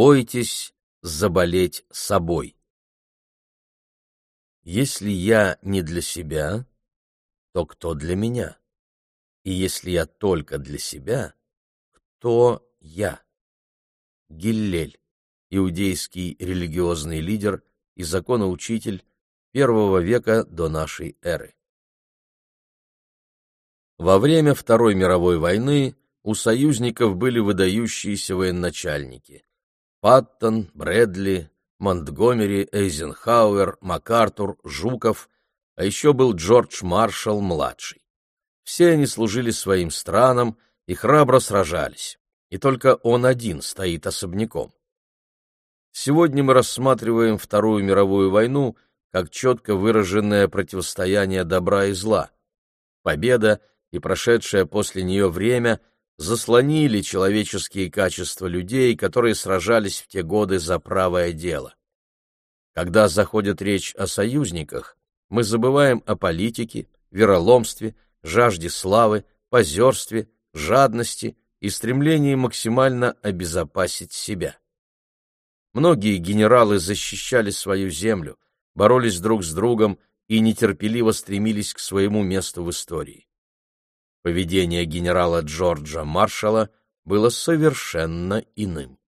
бойтесь заболеть собой. Если я не для себя, то кто для меня? И если я только для себя, кто я? Гиллель, иудейский религиозный лидер и законоучитель первого века до нашей эры. Во время Второй мировой войны у союзников были выдающиеся военачальники – Паттон, Брэдли, Монтгомери, Эйзенхауэр, МакАртур, Жуков, а еще был Джордж Маршалл-младший. Все они служили своим странам и храбро сражались, и только он один стоит особняком. Сегодня мы рассматриваем Вторую мировую войну как четко выраженное противостояние добра и зла. Победа и прошедшее после нее время заслонили человеческие качества людей, которые сражались в те годы за правое дело. Когда заходит речь о союзниках, мы забываем о политике, вероломстве, жажде славы, позерстве, жадности и стремлении максимально обезопасить себя. Многие генералы защищали свою землю, боролись друг с другом и нетерпеливо стремились к своему месту в истории. Поведение генерала Джорджа Маршалла было совершенно иным.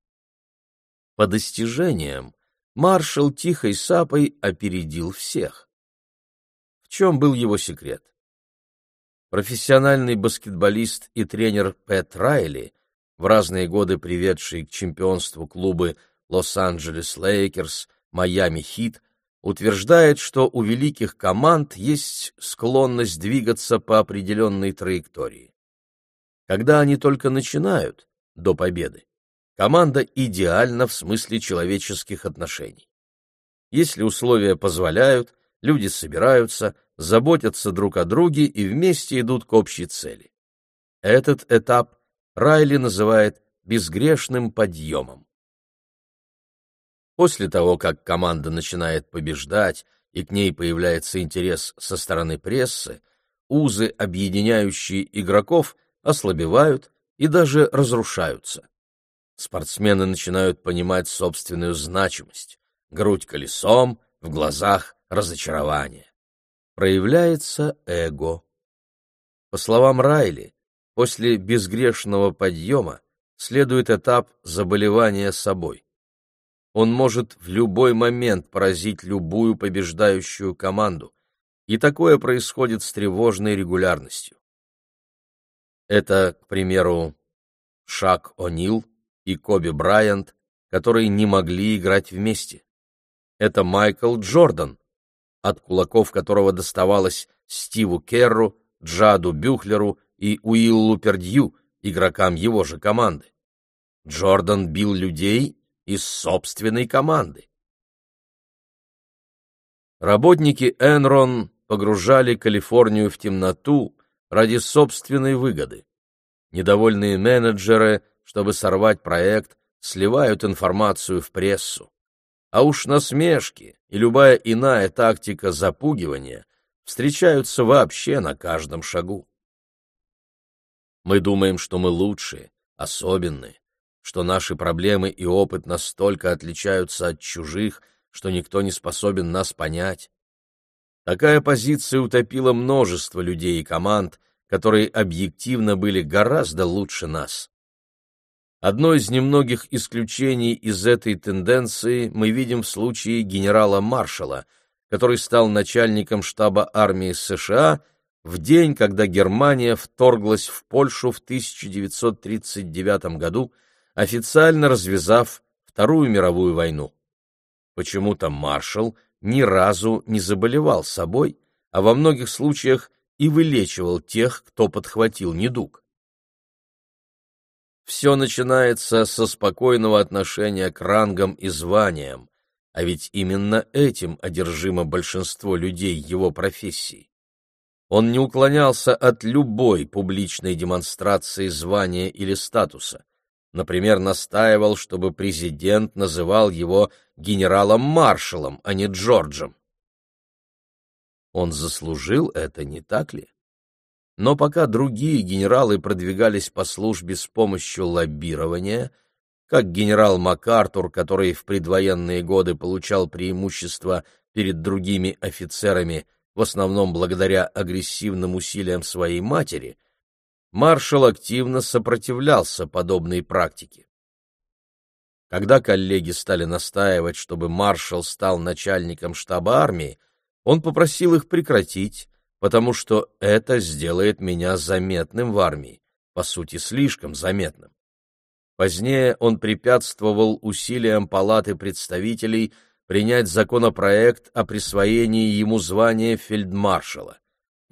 По достижениям маршал тихой сапой опередил всех. В чем был его секрет? Профессиональный баскетболист и тренер Пэт Райли, в разные годы приведший к чемпионству клубы Лос-Анджелес Лейкерс, Майами Хит, утверждает, что у великих команд есть склонность двигаться по определенной траектории. Когда они только начинают, до победы, команда идеальна в смысле человеческих отношений. Если условия позволяют, люди собираются, заботятся друг о друге и вместе идут к общей цели. Этот этап Райли называет безгрешным подъемом. После того, как команда начинает побеждать и к ней появляется интерес со стороны прессы, узы, объединяющие игроков, ослабевают и даже разрушаются. Спортсмены начинают понимать собственную значимость, грудь колесом, в глазах разочарование. Проявляется эго. По словам Райли, после безгрешного подъема следует этап заболевания собой он может в любой момент поразить любую побеждающую команду, и такое происходит с тревожной регулярностью. Это, к примеру, Шак О'Нил и Коби Брайант, которые не могли играть вместе. Это Майкл Джордан, от кулаков которого доставалось Стиву Керру, Джаду Бюхлеру и Уиллу Пердью, игрокам его же команды. Джордан бил людей из собственной команды. Работники Enron погружали Калифорнию в темноту ради собственной выгоды. Недовольные менеджеры, чтобы сорвать проект, сливают информацию в прессу. А уж насмешки и любая иная тактика запугивания встречаются вообще на каждом шагу. Мы думаем, что мы лучшие, особенные, что наши проблемы и опыт настолько отличаются от чужих, что никто не способен нас понять. Такая позиция утопила множество людей и команд, которые объективно были гораздо лучше нас. Одно из немногих исключений из этой тенденции мы видим в случае генерала Маршалла, который стал начальником штаба армии США в день, когда Германия вторглась в Польшу в 1939 году официально развязав Вторую мировую войну. Почему-то маршал ни разу не заболевал собой, а во многих случаях и вылечивал тех, кто подхватил недуг. Все начинается со спокойного отношения к рангам и званиям, а ведь именно этим одержимо большинство людей его профессии. Он не уклонялся от любой публичной демонстрации звания или статуса, Например, настаивал, чтобы президент называл его генералом-маршалом, а не Джорджем. Он заслужил это, не так ли? Но пока другие генералы продвигались по службе с помощью лоббирования, как генерал МакАртур, который в предвоенные годы получал преимущество перед другими офицерами, в основном благодаря агрессивным усилиям своей матери, маршал активно сопротивлялся подобной практике. Когда коллеги стали настаивать, чтобы маршал стал начальником штаба армии, он попросил их прекратить, потому что это сделает меня заметным в армии, по сути, слишком заметным. Позднее он препятствовал усилиям Палаты представителей принять законопроект о присвоении ему звания фельдмаршала.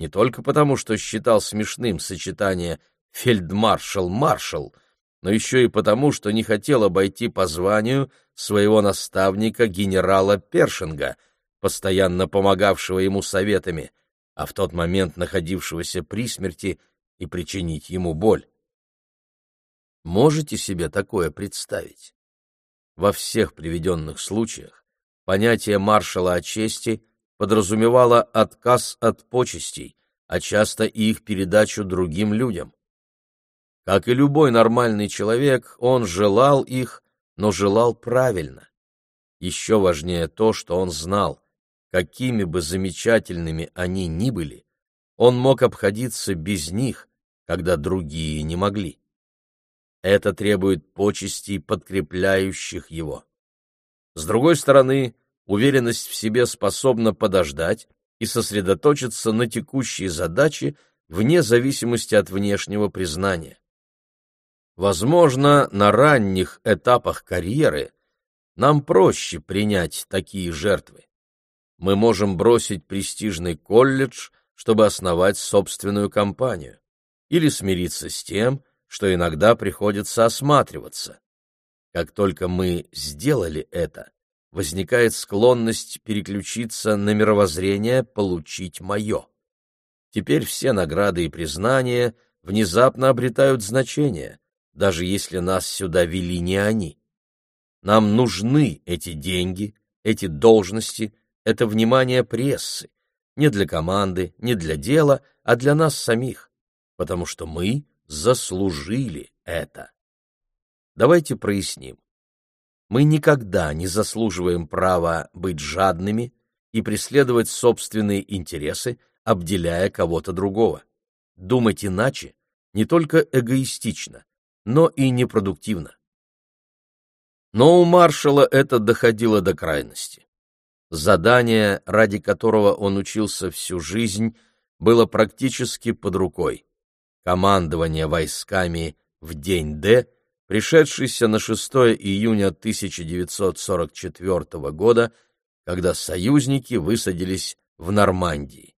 Не только потому, что считал смешным сочетание «фельдмаршал-маршал», но еще и потому, что не хотел обойти по званию своего наставника генерала Першинга, постоянно помогавшего ему советами, а в тот момент находившегося при смерти и причинить ему боль. Можете себе такое представить? Во всех приведенных случаях понятие маршала о чести подразумевало отказ от почестей, а часто и их передачу другим людям. Как и любой нормальный человек, он желал их, но желал правильно. Еще важнее то, что он знал, какими бы замечательными они ни были, он мог обходиться без них, когда другие не могли. Это требует почестей, подкрепляющих его. С другой стороны, уверенность в себе способна подождать и сосредоточиться на текущей задаче вне зависимости от внешнего признания. Возможно, на ранних этапах карьеры нам проще принять такие жертвы. Мы можем бросить престижный колледж, чтобы основать собственную компанию, или смириться с тем, что иногда приходится осматриваться. Как только мы сделали это, возникает склонность переключиться на мировоззрение «получить мое». Теперь все награды и признания внезапно обретают значение, даже если нас сюда вели не они. Нам нужны эти деньги, эти должности, это внимание прессы, не для команды, не для дела, а для нас самих, потому что мы заслужили это. Давайте проясним. Мы никогда не заслуживаем права быть жадными и преследовать собственные интересы, обделяя кого-то другого. Думать иначе не только эгоистично, но и непродуктивно. Но у маршала это доходило до крайности. Задание, ради которого он учился всю жизнь, было практически под рукой командования войсками в день Д, пришедшийся на 6 июня 1944 года, когда союзники высадились в Нормандии.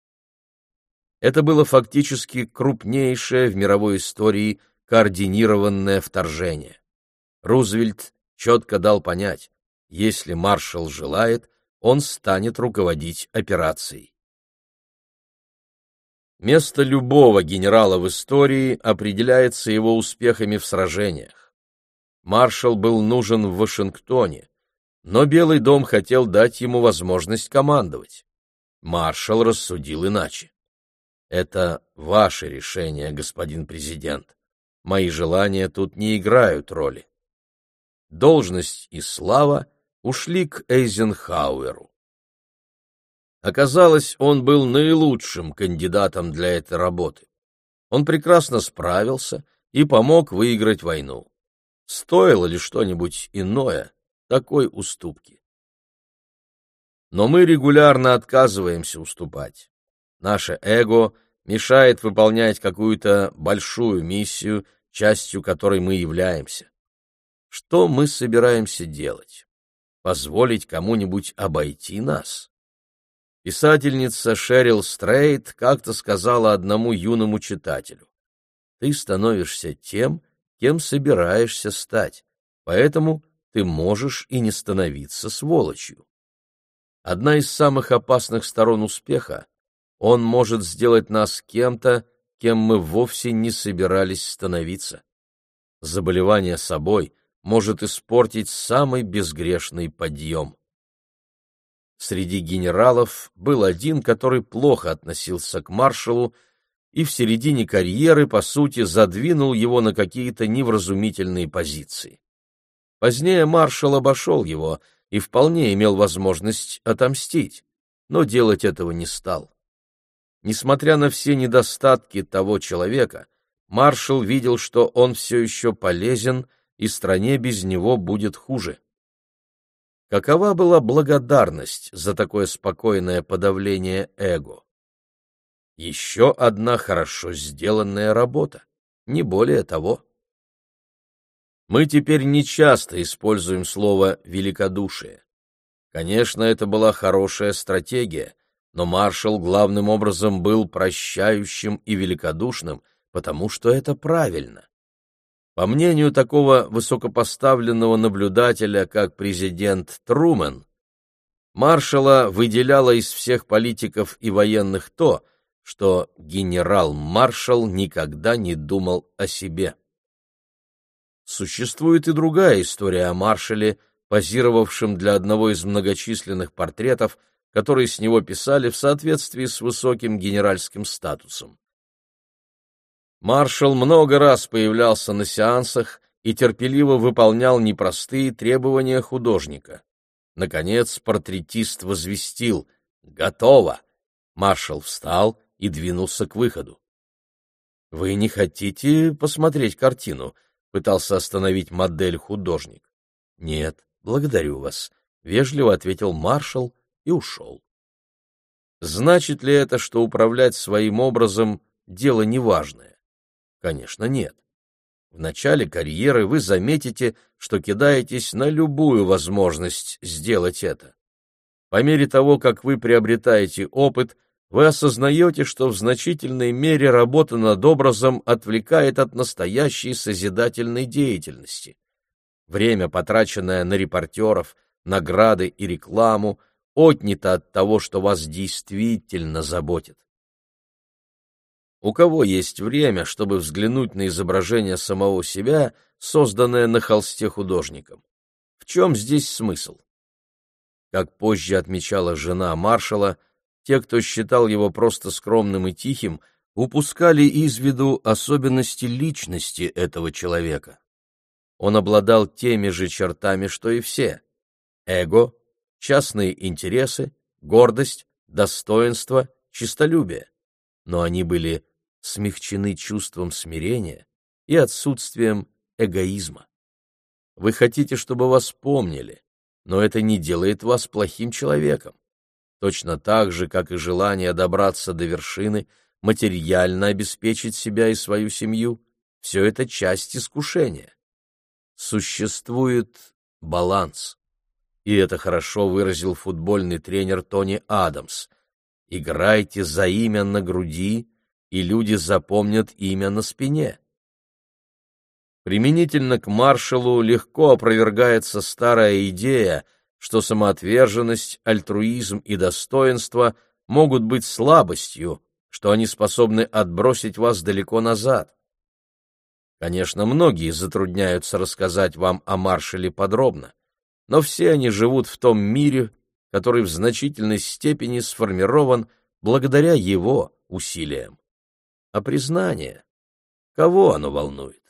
Это было фактически крупнейшее в мировой истории координированное вторжение. Рузвельт четко дал понять, если маршал желает, он станет руководить операцией. Место любого генерала в истории определяется его успехами в сражениях. Маршал был нужен в Вашингтоне, но Белый дом хотел дать ему возможность командовать. Маршал рассудил иначе. Это ваше решение, господин президент. Мои желания тут не играют роли. Должность и слава ушли к Эйзенхауэру. Оказалось, он был наилучшим кандидатом для этой работы. Он прекрасно справился и помог выиграть войну. Стоило ли что-нибудь иное такой уступки? Но мы регулярно отказываемся уступать. Наше эго мешает выполнять какую-то большую миссию, частью которой мы являемся. Что мы собираемся делать? Позволить кому-нибудь обойти нас? Писательница Шерил Стрейт как-то сказала одному юному читателю, «Ты становишься тем, кем собираешься стать, поэтому ты можешь и не становиться сволочью». Одна из самых опасных сторон успеха — он может сделать нас кем-то, кем мы вовсе не собирались становиться. Заболевание собой может испортить самый безгрешный подъем. Среди генералов был один, который плохо относился к маршалу и в середине карьеры, по сути, задвинул его на какие-то невразумительные позиции. Позднее маршал обошел его и вполне имел возможность отомстить, но делать этого не стал. Несмотря на все недостатки того человека, маршал видел, что он все еще полезен, и стране без него будет хуже. Какова была благодарность за такое спокойное подавление эго? Еще одна хорошо сделанная работа, не более того. Мы теперь не часто используем слово «великодушие». Конечно, это была хорошая стратегия, но маршал главным образом был прощающим и великодушным, потому что это правильно. По мнению такого высокопоставленного наблюдателя, как президент Трумэн, маршала выделяло из всех политиков и военных то, что генерал-маршал никогда не думал о себе. Существует и другая история о маршале, позировавшем для одного из многочисленных портретов, которые с него писали в соответствии с высоким генеральским статусом. Маршал много раз появлялся на сеансах и терпеливо выполнял непростые требования художника. Наконец портретист возвестил «Готово!». Маршал встал и двинулся к выходу. «Вы не хотите посмотреть картину?» — пытался остановить модель художник. «Нет, благодарю вас», — вежливо ответил маршал и ушел. Значит ли это, что управлять своим образом — дело неважное? Конечно, нет. В начале карьеры вы заметите, что кидаетесь на любую возможность сделать это. По мере того, как вы приобретаете опыт, вы осознаете, что в значительной мере работа над образом отвлекает от настоящей созидательной деятельности. Время, потраченное на репортеров, награды и рекламу, отнято от того, что вас действительно заботит. У кого есть время, чтобы взглянуть на изображение самого себя, созданное на холсте художником? В чем здесь смысл? Как позже отмечала жена маршала, те, кто считал его просто скромным и тихим, упускали из виду особенности личности этого человека. Он обладал теми же чертами, что и все. Эго, частные интересы, гордость, достоинство, честолюбие. Но они были смягчены чувством смирения и отсутствием эгоизма. Вы хотите, чтобы вас помнили, но это не делает вас плохим человеком. Точно так же, как и желание добраться до вершины, материально обеспечить себя и свою семью, все это часть искушения. Существует баланс. И это хорошо выразил футбольный тренер Тони Адамс. Играйте за имя на груди, и люди запомнят имя на спине. Применительно к маршалу легко опровергается старая идея, что самоотверженность, альтруизм и достоинство могут быть слабостью, что они способны отбросить вас далеко назад. Конечно, многие затрудняются рассказать вам о маршале подробно, но все они живут в том мире, который в значительной степени сформирован благодаря его усилиям а признание. Кого оно волнует?